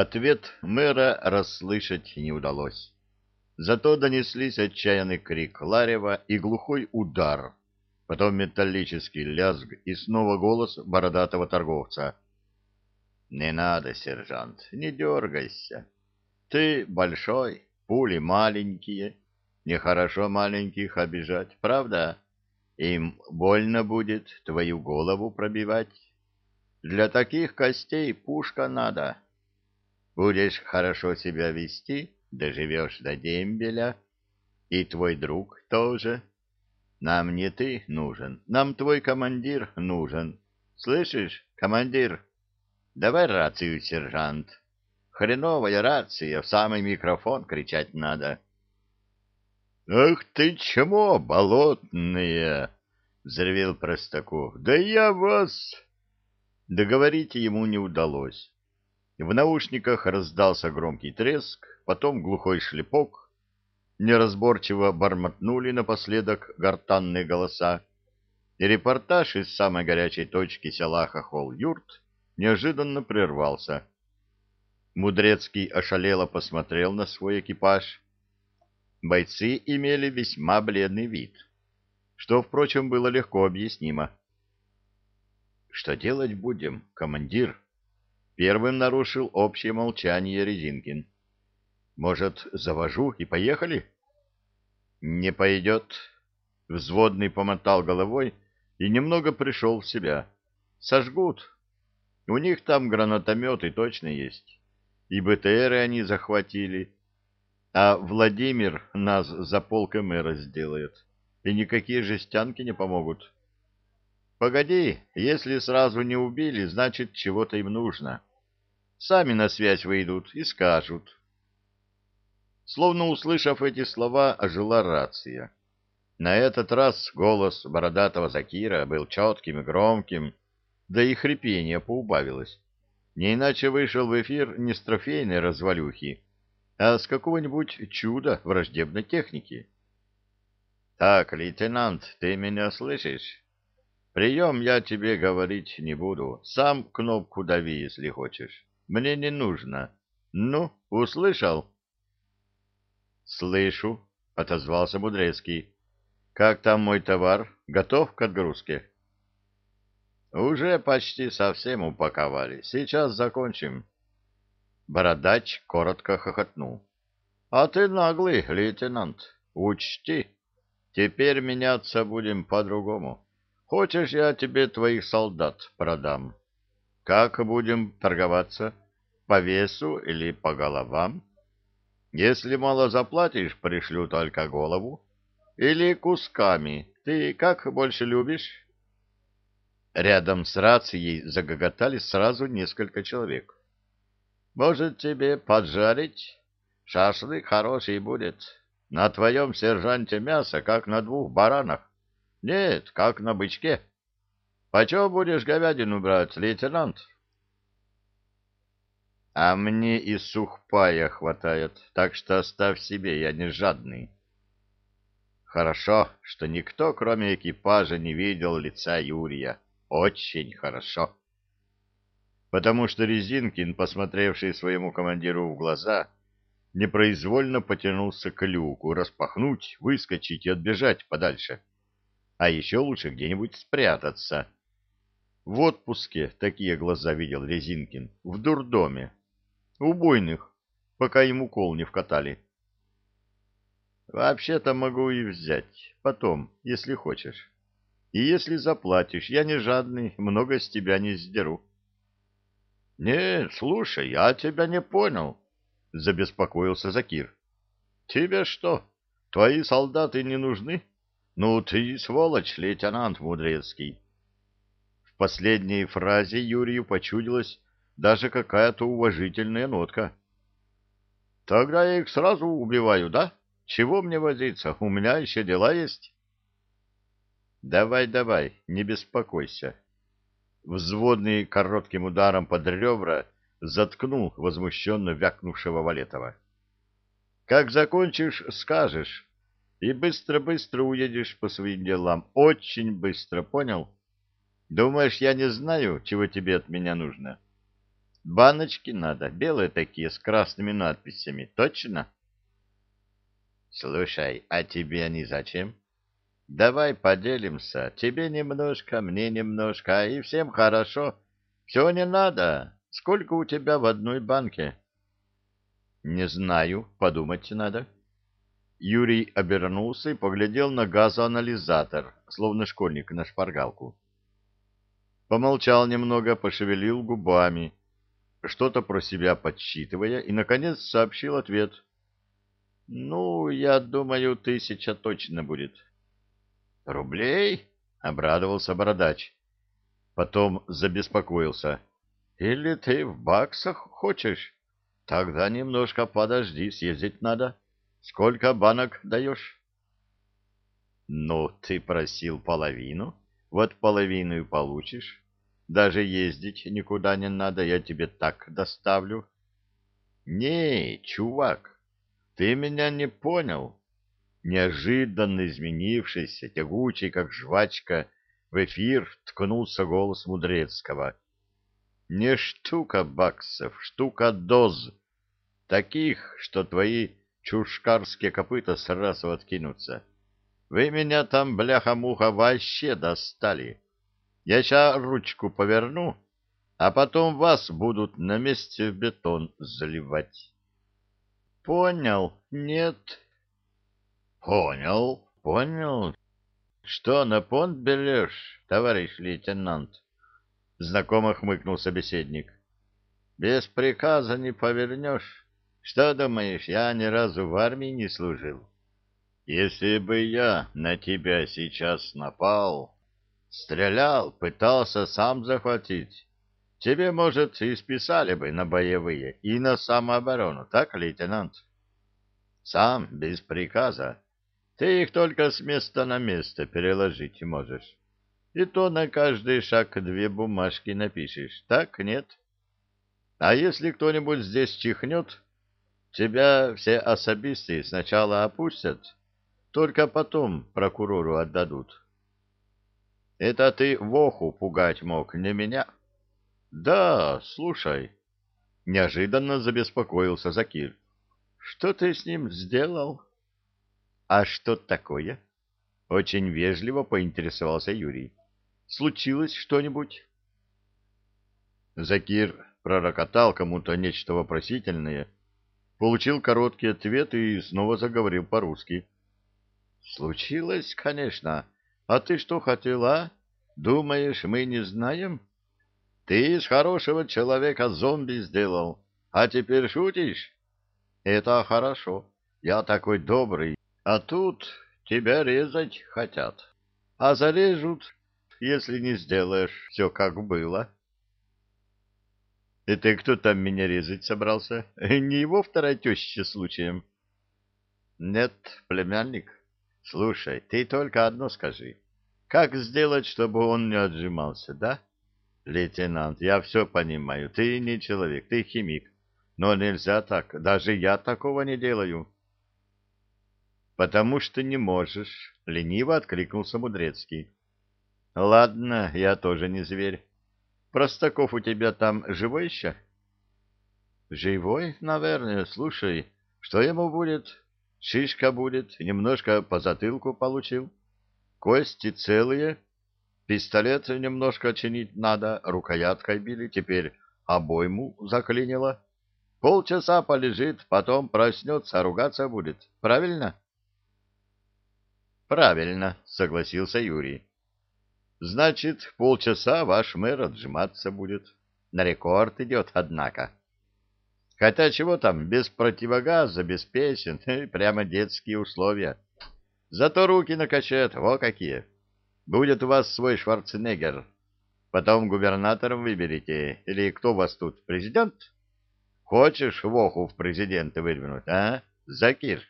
Ответ мэра расслышать не удалось. Зато донеслись отчаянный крик Ларева и глухой удар, потом металлический лязг и снова голос бородатого торговца. — Не надо, сержант, не дергайся. Ты большой, пули маленькие. Нехорошо маленьких обижать, правда? Им больно будет твою голову пробивать. Для таких костей пушка надо. Будешь хорошо себя вести, доживешь до дембеля, и твой друг тоже. Нам не ты нужен, нам твой командир нужен. Слышишь, командир? Давай рацию, сержант. Хреновая рация, в самый микрофон кричать надо. «Ах ты чмо, болотные!» — взревел Простаков. «Да я вас...» Договорить ему не удалось. В наушниках раздался громкий треск, потом глухой шлепок. Неразборчиво бормотнули напоследок гортанные голоса. И репортаж из самой горячей точки села Хохол-Юрт неожиданно прервался. Мудрецкий ошалело посмотрел на свой экипаж. Бойцы имели весьма бледный вид, что, впрочем, было легко объяснимо. «Что делать будем, командир?» Первым нарушил общее молчание Резинкин. «Может, завожу и поехали?» «Не пойдет». Взводный помотал головой и немного пришел в себя. «Сожгут. У них там гранатометы точно есть. И БТРы они захватили. А Владимир нас за полком и сделает. И никакие жестянки не помогут». Погоди, если сразу не убили, значит, чего-то им нужно. Сами на связь выйдут и скажут. Словно услышав эти слова, ожила рация. На этот раз голос бородатого Закира был четким и громким, да и хрипение поубавилось. Не иначе вышел в эфир не с трофейной развалюхи, а с какого-нибудь чуда враждебной техники. — Так, лейтенант, ты меня слышишь? Прием я тебе говорить не буду. Сам кнопку дави, если хочешь. Мне не нужно. Ну, услышал? Слышу, отозвался Мудрецкий. Как там мой товар? Готов к отгрузке? Уже почти совсем упаковали. Сейчас закончим. Бородач коротко хохотнул. А ты наглый, лейтенант. Учти, теперь меняться будем по-другому. Хочешь, я тебе твоих солдат продам? Как будем торговаться? По весу или по головам? Если мало заплатишь, пришлю только голову. Или кусками. Ты как больше любишь? Рядом с рацией загоготали сразу несколько человек. Может, тебе поджарить? Шашлык хороший будет. На твоем сержанте мясо, как на двух баранах. Нет, как на бычке. Почем будешь говядину брать, лейтенант? А мне и сухпая хватает, так что оставь себе, я не жадный. Хорошо, что никто, кроме экипажа, не видел лица Юрия. Очень хорошо. Потому что Резинкин, посмотревший своему командиру в глаза, непроизвольно потянулся к люку, распахнуть, выскочить и отбежать подальше. — а еще лучше где-нибудь спрятаться. В отпуске такие глаза видел Резинкин, в дурдоме, убойных, пока ему кол не вкатали. Вообще-то могу и взять, потом, если хочешь. И если заплатишь, я не жадный, много с тебя не сдеру. — Не, слушай, я тебя не понял, — забеспокоился Закир. — Тебе что, твои солдаты не нужны? — ну ты сволочь, лейтенант Мудрецкий. Последней фразе Юрию почудилась даже какая-то уважительная нотка. Тогда я их сразу убиваю, да? Чего мне возиться? У меня еще дела есть. Давай, давай, не беспокойся. Взводный коротким ударом под ребра заткнул возмущенно вякнувшего Валетова. Как закончишь, скажешь, и быстро-быстро уедешь по своим делам. Очень быстро, понял? Думаешь, я не знаю, чего тебе от меня нужно? Баночки надо, белые такие, с красными надписями. Точно? Слушай, а тебе они зачем? Давай поделимся. Тебе немножко, мне немножко, и всем хорошо. Все не надо. Сколько у тебя в одной банке? Не знаю, подумать надо. Юрий обернулся и поглядел на газоанализатор, словно школьник на шпаргалку. Помолчал немного, пошевелил губами, что-то про себя подсчитывая, и, наконец, сообщил ответ. — Ну, я думаю, тысяча точно будет. — Рублей? — обрадовался бородач. Потом забеспокоился. — Или ты в баксах хочешь? Тогда немножко подожди, съездить надо. Сколько банок даешь? — Ну, ты просил половину, вот половину и получишь. Даже ездить никуда не надо, я тебе так доставлю. — Не, чувак, ты меня не понял. Неожиданно изменившийся, тягучий, как жвачка, в эфир ткнулся голос Мудрецкого. Не штука баксов, штука доз. Таких, что твои чушкарские копыта сразу откинутся. Вы меня там, бляха-муха, вообще достали. Я сейчас ручку поверну, а потом вас будут на месте в бетон заливать. Понял? Нет. Понял, понял. Что на понт берешь, товарищ лейтенант? Знакомо хмыкнул собеседник. Без приказа не повернешь. Что думаешь, я ни разу в армии не служил? Если бы я на тебя сейчас напал, Стрелял, пытался сам захватить. Тебе, может, и списали бы на боевые и на самооборону, так, лейтенант? Сам, без приказа. Ты их только с места на место переложить можешь. И то на каждый шаг две бумажки напишешь, так, нет? А если кто-нибудь здесь чихнет, тебя все особисты сначала опустят, только потом прокурору отдадут. Это ты Воху пугать мог, не меня? Да, слушай. Неожиданно забеспокоился Закир. Что ты с ним сделал? А что такое? Очень вежливо поинтересовался Юрий. Случилось что-нибудь? Закир пророкотал кому-то нечто вопросительное, получил короткий ответ и снова заговорил по-русски. Случилось, конечно. А ты что хотела? Думаешь, мы не знаем? Ты из хорошего человека зомби сделал, а теперь шутишь? Это хорошо. Я такой добрый, а тут тебя резать хотят. А зарежут, если не сделаешь все как было. И ты кто там меня резать собрался? Не его вторая теща случаем? Нет, племянник. Слушай, ты только одно скажи. Как сделать, чтобы он не отжимался, да? Лейтенант, я все понимаю. Ты не человек, ты химик. Но нельзя так. Даже я такого не делаю. Потому что не можешь. Лениво откликнулся Мудрецкий. Ладно, я тоже не зверь. Простаков у тебя там живой еще? Живой, наверное. Слушай, что ему будет? Шишка будет, немножко по затылку получил. Кости целые, пистолет немножко чинить надо, рукояткой били, теперь обойму заклинило. Полчаса полежит, потом проснется, ругаться будет. Правильно? Правильно, согласился Юрий. Значит, полчаса ваш мэр отжиматься будет. На рекорд идет, однако. Хотя чего там, без противогаза, без песен, прямо детские условия. Зато руки накачает, во какие. Будет у вас свой Шварценеггер. Потом губернатором выберете. Или кто у вас тут, президент? Хочешь Воху в президенты выдвинуть, а, Закир?